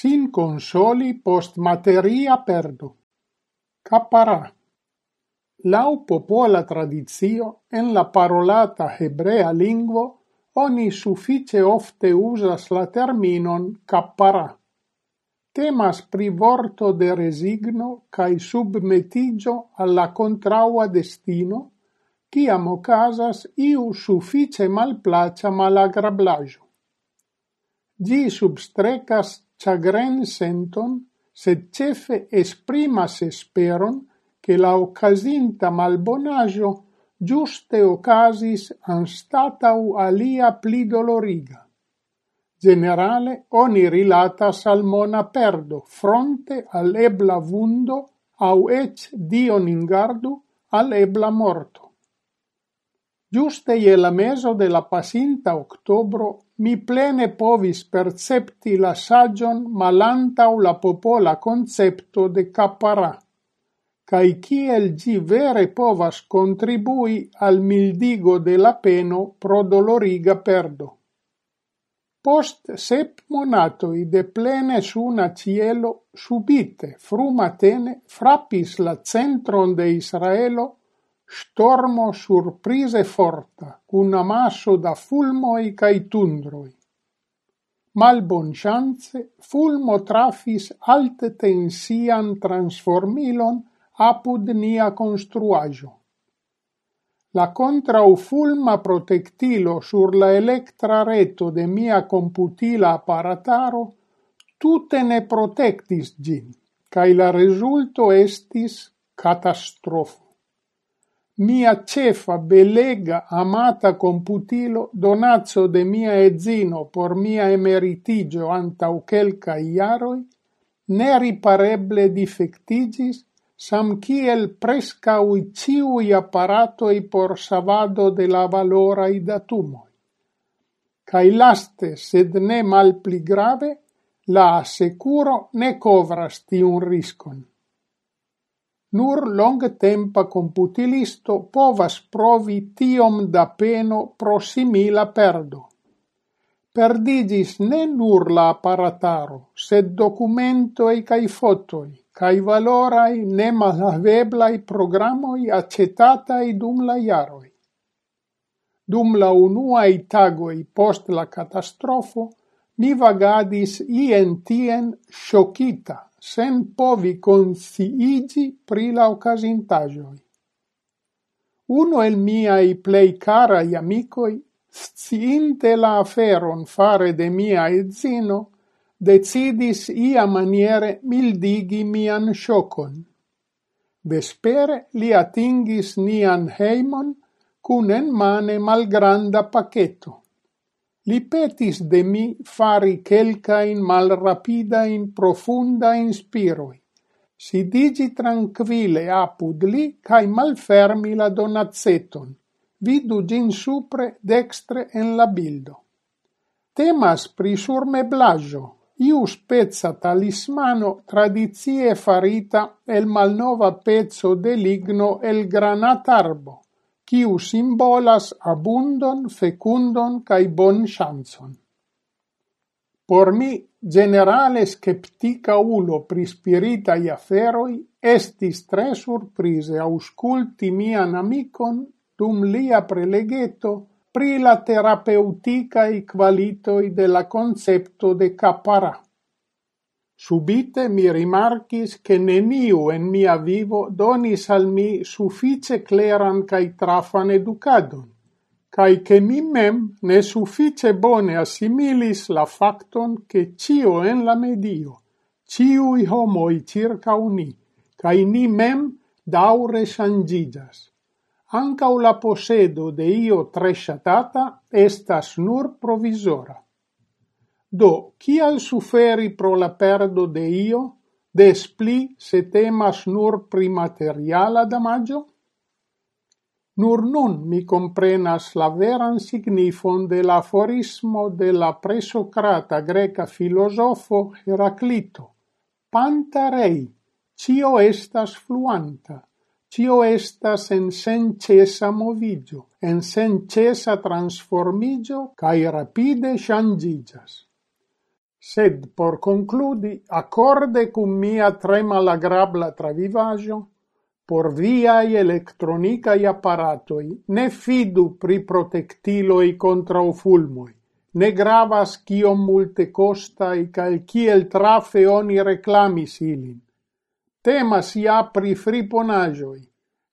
sin consoli post materia perdo. Capara. Lau popola tradizio, en la parolata hebrea lingvo, oni suffice ofte usas la terminon capara. Temas pri vorto de resigno cae submetigio alla contraua destino, ciam ocasas iu suffice malplacia malagrablajo. Gi substrecas chagren senton, sed cefe esprimas esperon che la occasinta malbonaggio giuste ocasis anstatau alia pli doloriga. Generale, oni rilatas al mona perdo, fronte al ebla vundo, au ec, dion ingardu, al ebla morto. Giuste je la meso de la pasinta octobro mi plene povis percepti la sagion malantau la popola concepto de capara, cae ciel gi vere povas contribui al mildigo de la peno pro doloriga perdo. Post sep monatoi de plene suna cielo subite frumatene frappis la centron de Israelo Stormo surprise forta, cun amasso da fulmoi cae tundroi. Mal bon chance, fulmo trafis alte tensian transformilon apud nia konstruaĵo. La contraufulma protectilo sur la electra reto de mia computila apparataro tutte ne protectis gin, cae la resulto estis catastrofo mia cefa, belega, amata computilo, donazzo de mia ezino por mia emeritigio antau quelca iaroi, ne ripareble difectigis, sam kiel prescau ciui apparatoi por savado de la valora i datumoi. Cai laste, sed ne mal pli grave, la assecuro ne covrasti un riscon. Nur longtempa computilisto povas provi tiom da peno pro simila perdo. Perdigis ne nur la apparataro, sed documentoi cae fotoi, cae valorai ne malaveblai programoi accetatai dum la iaroi. Dum la unuae tagoi post la catastrofo, mi vagadis ien tien sciocita sen povi consiigi pri la occasintagioi. Uno el miai plei carai amicoi, sciinte la aferon fare de mia edzino, decidis ia maniere mildigi mian sciocon. Vespere li atingis nian heimon cun en mane malgranda pacchetto. Li petis de mi fari quelcain malrapida in profunda inspiroi. Si digi tranquille apud li cae malfermi la donazeton. Vidu gin supre dextre en la bildo. Temas pri surmeblaĵo, iu spezza talismano tradizie farita el malnova pezzo de ligno el granatarbo kiu simbolas abundon, fecundon cae bon chanson. Por mi, generale skeptica ulo pri spiritai aferoi, estis tre surprise ausculti mian amicon dum lia prelegeto pri la terapeuticae qualitoi de la concepto de capara. Subite mi rimarcis che neniu en mia vivo donis al mi suffice cleran cae trafan educadon, cae che mi mem ne suffice bone assimilis la facton che cio en la medio, ciui homoi circa uni, cae ni mem daure sangigas. Ancau la posedo de io tresciatata estas nur provisora. Do, kial suferi pro la perdo de io, des pli se temas nur pri materiala damaggio? Nur nun mi comprenas la veran signifon de la aforismo de la presocrata greca filosofo Heraclito. Pantarei, cio estas fluanta, cio estas en sencesa movigio, en sencesa transformigio, cae rapide shangigas. Sed por concludi, accorde cum mia tre malagrabla travivaggio, por viai electronicai apparatoi ne fidu pri protectiloi contra fulmoi, ne gravas ciom multe costai cal ciel trafe oni reclamis ilin. Temas ia pri friponagioi,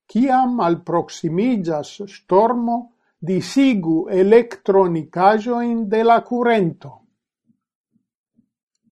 ciam al proximigas stormo disigu electronicajoin de la curento.